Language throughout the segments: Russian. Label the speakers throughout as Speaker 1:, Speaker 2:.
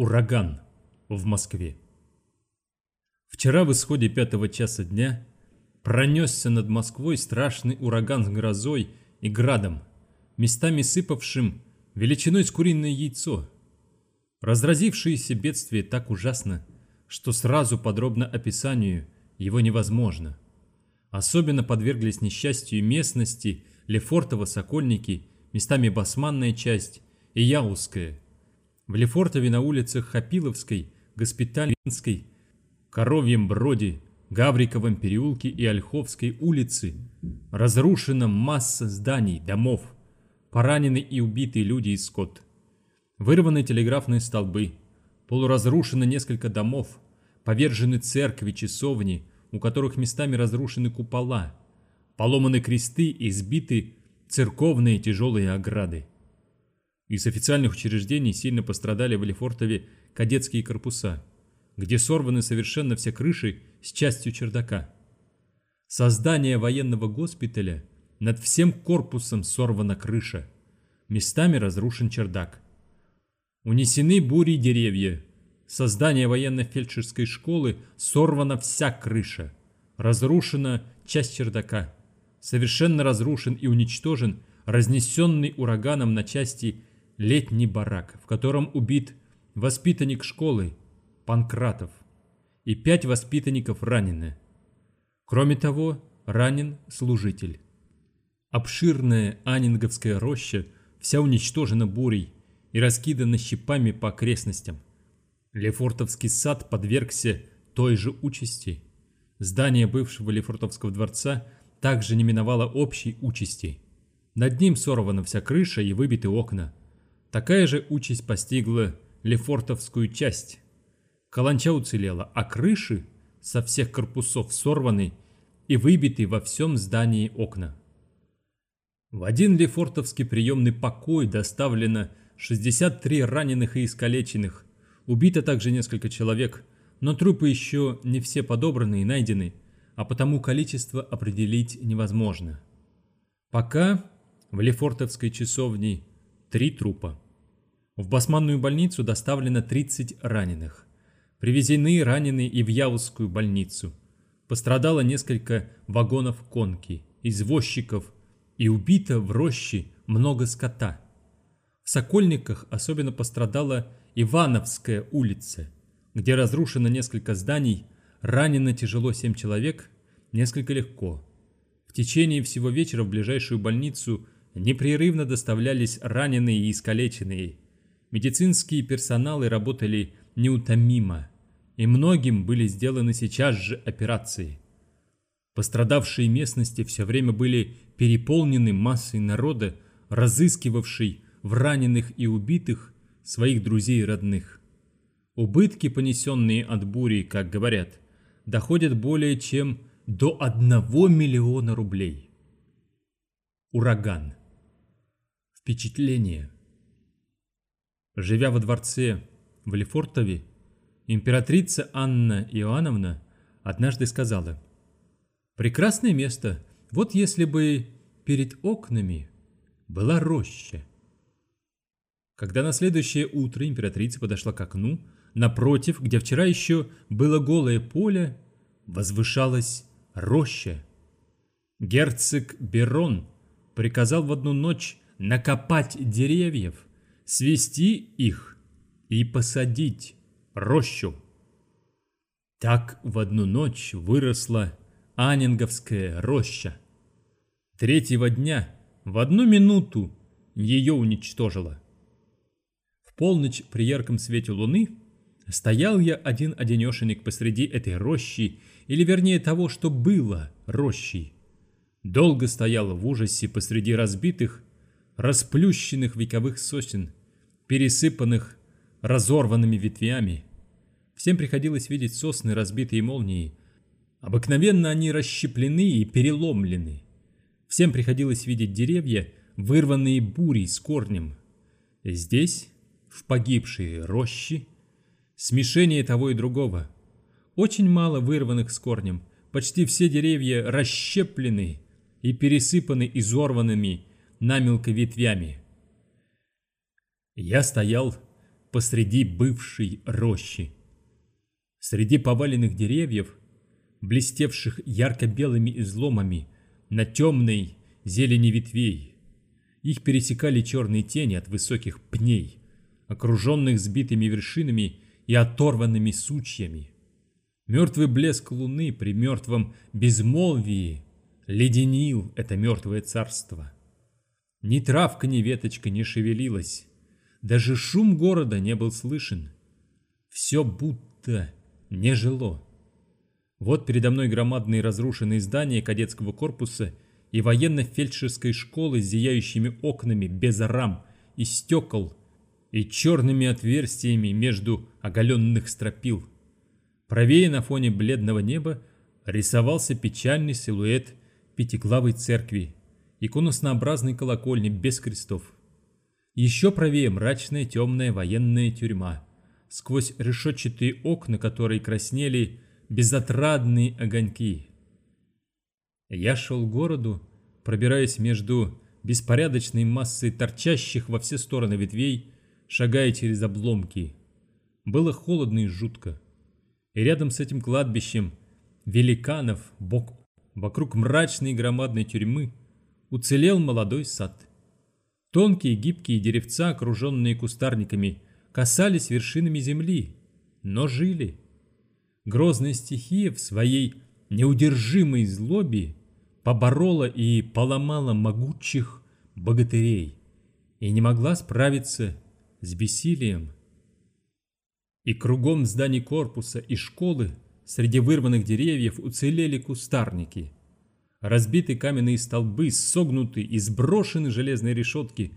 Speaker 1: Ураган в Москве. Вчера в исходе пятого часа дня пронесся над Москвой страшный ураган с грозой и градом, местами сыпавшим величиной с куриное яйцо. Разразившееся бедствие так ужасно, что сразу подробно описанию его невозможно. Особенно подверглись несчастью местности Лефортово-Сокольники, местами Басманная часть и Яузская – в Лефортове на улицах Хапиловской, Госпитальской, Коровьем Броде, Гавриковом переулке и Ольховской улице разрушена масса зданий, домов, поранены и убиты люди и скот. Вырваны телеграфные столбы, полуразрушено несколько домов, повержены церкви, часовни, у которых местами разрушены купола, поломаны кресты и сбиты церковные тяжелые ограды. Из официальных учреждений сильно пострадали в Лефортове кадетские корпуса, где сорваны совершенно все крыши с частью чердака. Создание военного госпиталя над всем корпусом сорвана крыша, местами разрушен чердак. Унесены бурей деревья, создание военно-фельдшерской школы сорвана вся крыша, разрушена часть чердака, совершенно разрушен и уничтожен разнесенный ураганом на части летний барак, в котором убит воспитанник школы Панкратов и пять воспитанников ранены. Кроме того, ранен служитель. Обширная Анинговская роща вся уничтожена бурей и раскидана щипами по окрестностям. Лефортовский сад подвергся той же участи. Здание бывшего Лефортовского дворца также не миновало общей участи. Над ним сорвана вся крыша и выбиты окна. Такая же участь постигла Лефортовскую часть. Каланча уцелела, а крыши со всех корпусов сорваны и выбиты во всем здании окна. В один Лефортовский приемный покой доставлено 63 раненых и искалеченных. Убито также несколько человек, но трупы еще не все подобраны и найдены, а потому количество определить невозможно. Пока в Лефортовской часовне три трупа. В Басманную больницу доставлено 30 раненых. Привезены раненые и в Яузскую больницу. Пострадало несколько вагонов конки, извозчиков и убито в роще много скота. В Сокольниках особенно пострадала Ивановская улица, где разрушено несколько зданий, ранено тяжело 7 человек, несколько легко. В течение всего вечера в ближайшую больницу – непрерывно доставлялись раненые и искалеченные. Медицинские персоналы работали неутомимо, и многим были сделаны сейчас же операции. Пострадавшие местности все время были переполнены массой народа, разыскивавшей в раненых и убитых своих друзей и родных. Убытки, понесенные от бури, как говорят, доходят более чем до одного миллиона рублей. Ураган. Впечатление. Живя во дворце в Лефортове, императрица Анна Иоанновна однажды сказала «Прекрасное место, вот если бы перед окнами была роща». Когда на следующее утро императрица подошла к окну, напротив, где вчера еще было голое поле, возвышалась роща. Герцог Берон приказал в одну ночь накопать деревьев, свести их и посадить рощу. Так в одну ночь выросла Анинговская роща. Третьего дня в одну минуту ее уничтожила. В полночь при ярком свете луны стоял я один-одинешенек посреди этой рощи, или вернее того, что было рощей. Долго стоял в ужасе посреди разбитых расплющенных вековых сосен, пересыпанных разорванными ветвями. Всем приходилось видеть сосны, разбитые молнией. Обыкновенно они расщеплены и переломлены. Всем приходилось видеть деревья, вырванные бурей с корнем. Здесь, в погибшей рощи, смешение того и другого. Очень мало вырванных с корнем. Почти все деревья расщеплены и пересыпаны изорванными намелко ветвями. Я стоял посреди бывшей рощи. Среди поваленных деревьев, блестевших ярко-белыми изломами на темной зелени ветвей, их пересекали черные тени от высоких пней, окруженных сбитыми вершинами и оторванными сучьями. Мертвый блеск луны при мертвом безмолвии леденил это мертвое царство. Ни травка, ни веточка не шевелилась, даже шум города не был слышен. Все будто не жило. Вот передо мной громадные разрушенные здания кадетского корпуса и военно-фельдшерской школы с зияющими окнами без рам и стекол и черными отверстиями между оголенных стропил. Правее на фоне бледного неба рисовался печальный силуэт пятиглавой церкви, иконоснообразной колокольни без крестов. Еще правее мрачная темная военная тюрьма, сквозь решетчатые окна которые краснели безотрадные огоньки. Я шел к городу, пробираясь между беспорядочной массой торчащих во все стороны ветвей, шагая через обломки. Было холодно и жутко. И рядом с этим кладбищем великанов, бок вокруг мрачной громадной тюрьмы, уцелел молодой сад. Тонкие гибкие деревца, окруженные кустарниками, касались вершинами земли, но жили. Грозная стихия в своей неудержимой злобе поборола и поломала могучих богатырей и не могла справиться с бессилием. И кругом зданий корпуса и школы среди вырванных деревьев уцелели кустарники. Разбиты каменные столбы, согнуты и сброшены железные решетки,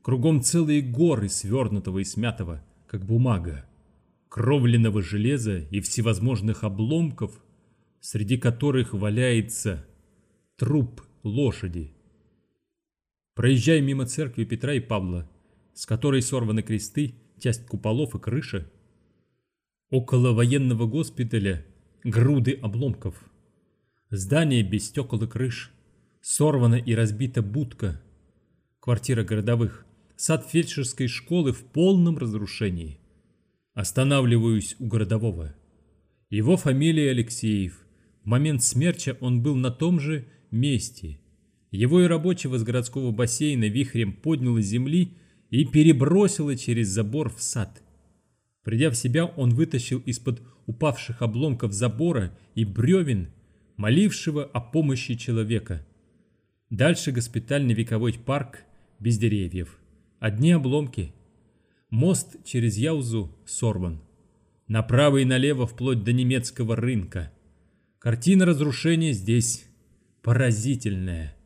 Speaker 1: кругом целые горы свернутого и смятого, как бумага, кровленного железа и всевозможных обломков, среди которых валяется труп лошади. Проезжая мимо церкви Петра и Павла, с которой сорваны кресты, часть куполов и крыша. Около военного госпиталя груды обломков. Здание без стекол и крыш. Сорвана и разбита будка. Квартира городовых. Сад фельдшерской школы в полном разрушении. Останавливаюсь у городового. Его фамилия Алексеев. В момент смерти он был на том же месте. Его и рабочего с городского бассейна вихрем поднял из земли и перебросило через забор в сад. Придя в себя, он вытащил из-под упавших обломков забора и бревен молившего о помощи человека. Дальше госпитальный вековой парк без деревьев. Одни обломки. Мост через Яузу сорван. Направо и налево вплоть до немецкого рынка. Картина разрушения здесь поразительная.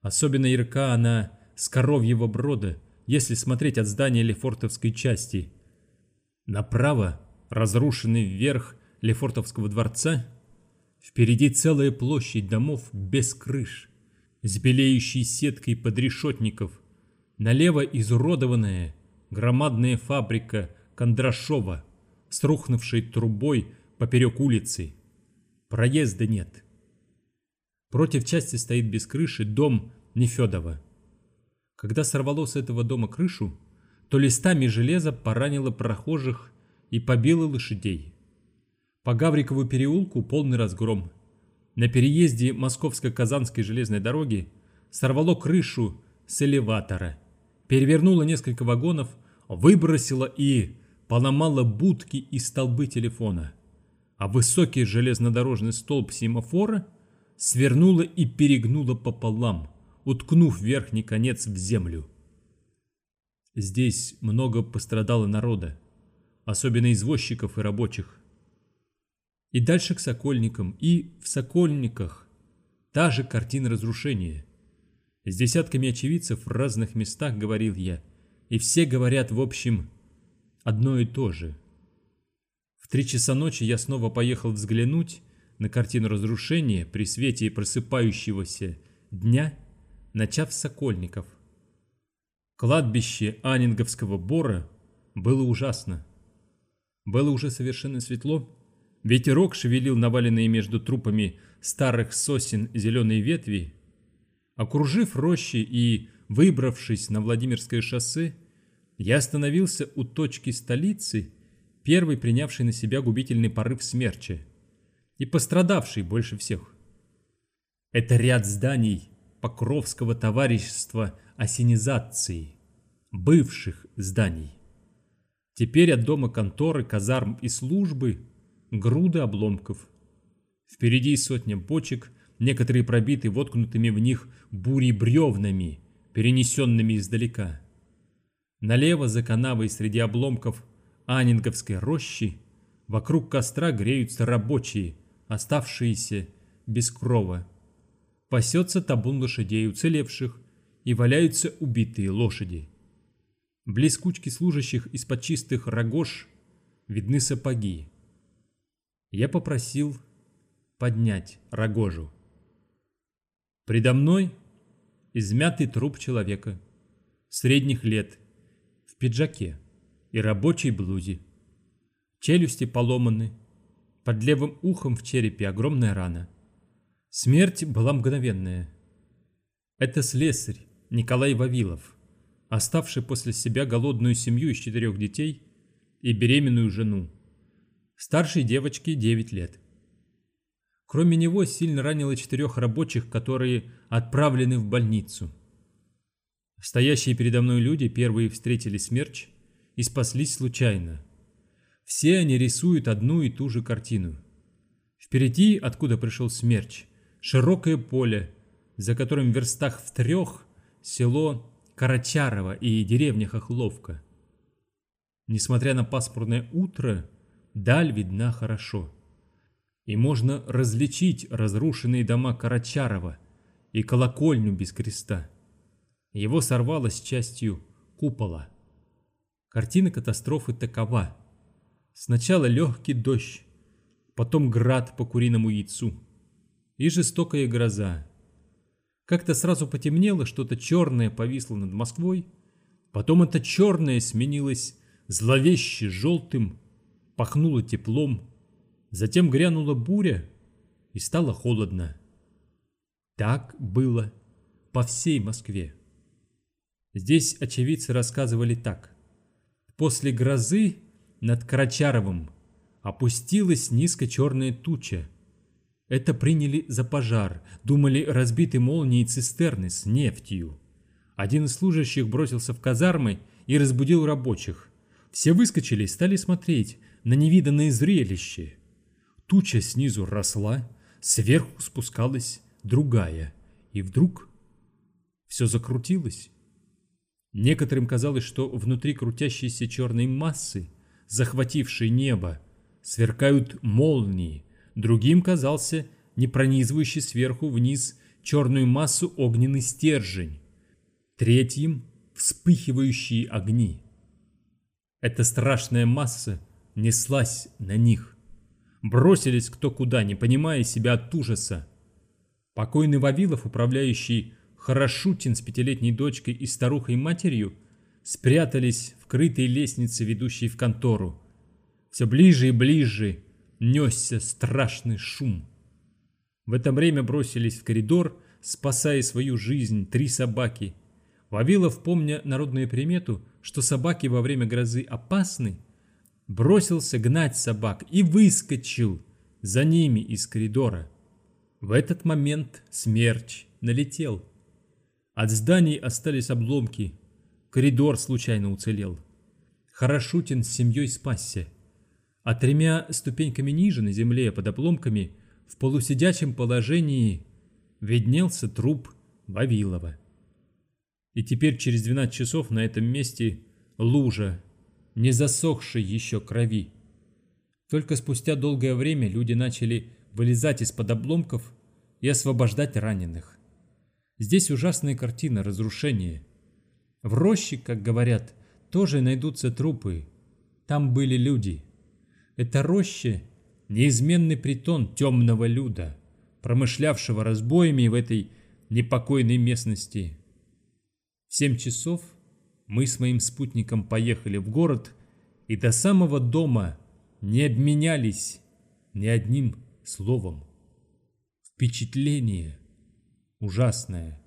Speaker 1: Особенно ярка она с коровьего брода – если смотреть от здания Лефортовской части. Направо разрушенный верх Лефортовского дворца, впереди целая площадь домов без крыш, с белеющей сеткой подрешетников, налево изуродованная громадная фабрика Кондрашова с рухнувшей трубой поперек улицы. Проезда нет. Против части стоит без крыши дом Нефедова. Когда сорвало с этого дома крышу, то листами железа поранило прохожих и побило лошадей. По Гаврикову переулку полный разгром. На переезде Московско-Казанской железной дороги сорвало крышу с элеватора, перевернуло несколько вагонов, выбросило и поломало будки и столбы телефона, а высокий железнодорожный столб семафора свернуло и перегнуло пополам – уткнув верхний конец в землю. Здесь много пострадало народа, особенно извозчиков и рабочих. И дальше к Сокольникам, и в Сокольниках та же картина разрушения. С десятками очевидцев в разных местах говорил я, и все говорят в общем одно и то же. В три часа ночи я снова поехал взглянуть на картину разрушения при свете просыпающегося дня начав с Сокольников. Кладбище Анинговского бора было ужасно. Было уже совершенно светло. Ветерок шевелил наваленные между трупами старых сосен зеленые ветви. Окружив рощи и выбравшись на Владимирское шоссе, я остановился у точки столицы, первый принявший на себя губительный порыв смерча и пострадавший больше всех. Это ряд зданий Покровского товарищества осенизации, бывших зданий. Теперь от дома конторы, казарм и службы груды обломков. Впереди сотня бочек, некоторые пробиты воткнутыми в них бури бревнами, перенесенными издалека. Налево за канавой среди обломков Анинговской рощи вокруг костра греются рабочие, оставшиеся без крова. Пасется табун лошадей уцелевших, и валяются убитые лошади. Близ кучки служащих из-под чистых рогож видны сапоги. Я попросил поднять рогожу. Предо мной измятый труп человека средних лет в пиджаке и рабочей блузе. Челюсти поломаны, под левым ухом в черепе огромная рана. Смерть была мгновенная. Это слесарь Николай Вавилов, оставший после себя голодную семью из четырех детей и беременную жену. Старшей девочке 9 лет. Кроме него сильно ранило четырех рабочих, которые отправлены в больницу. Стоящие передо мной люди первые встретили смерч и спаслись случайно. Все они рисуют одну и ту же картину. Впереди, откуда пришел смерч, широкое поле, за которым в верстах в трех село Карачарово и деревня Хохловка. Несмотря на пасмурное утро, даль видна хорошо. И можно различить разрушенные дома Карачарова и колокольню без креста. Его сорвало с частью купола. Картина катастрофы такова. Сначала легкий дождь, потом град по куриному яйцу и жестокая гроза. Как-то сразу потемнело, что-то черное повисло над Москвой, потом это черное сменилось зловеще желтым, пахнуло теплом, затем грянула буря и стало холодно. Так было по всей Москве. Здесь очевидцы рассказывали так. После грозы над Карачаровым опустилась низко черная туча, это приняли за пожар, думали разбиты молнии цистерны с нефтью. Один из служащих бросился в казармы и разбудил рабочих. Все выскочили и стали смотреть на невиданное зрелище. Туча снизу росла, сверху спускалась другая, и вдруг все закрутилось. Некоторым казалось, что внутри крутящейся черной массы, захватившей небо, сверкают молнии, другим казался не пронизывающий сверху вниз черную массу огненный стержень, третьим – вспыхивающие огни. Эта страшная масса неслась на них. Бросились кто куда, не понимая себя от ужаса. Покойный Вавилов, управляющий Хорошутин с пятилетней дочкой и старухой-матерью, спрятались в крытой лестнице, ведущей в контору. Все ближе и ближе несся страшный шум. В это время бросились в коридор, спасая свою жизнь, три собаки. Вавилов, помня народную примету, что собаки во время грозы опасны, бросился гнать собак и выскочил за ними из коридора. В этот момент смерч налетел. От зданий остались обломки, коридор случайно уцелел. Хорошутин с семьей спасся а тремя ступеньками ниже, на земле, под обломками, в полусидячем положении, виднелся труп Вавилова. И теперь через 12 часов на этом месте лужа, не засохшей еще крови. Только спустя долгое время люди начали вылезать из-под обломков и освобождать раненых. Здесь ужасная картина разрушения. В роще, как говорят, тоже найдутся трупы. Там были люди. Это роща – неизменный притон темного люда, промышлявшего разбоями в этой непокойной местности. В семь часов мы с моим спутником поехали в город и до самого дома не обменялись ни одним словом. Впечатление ужасное.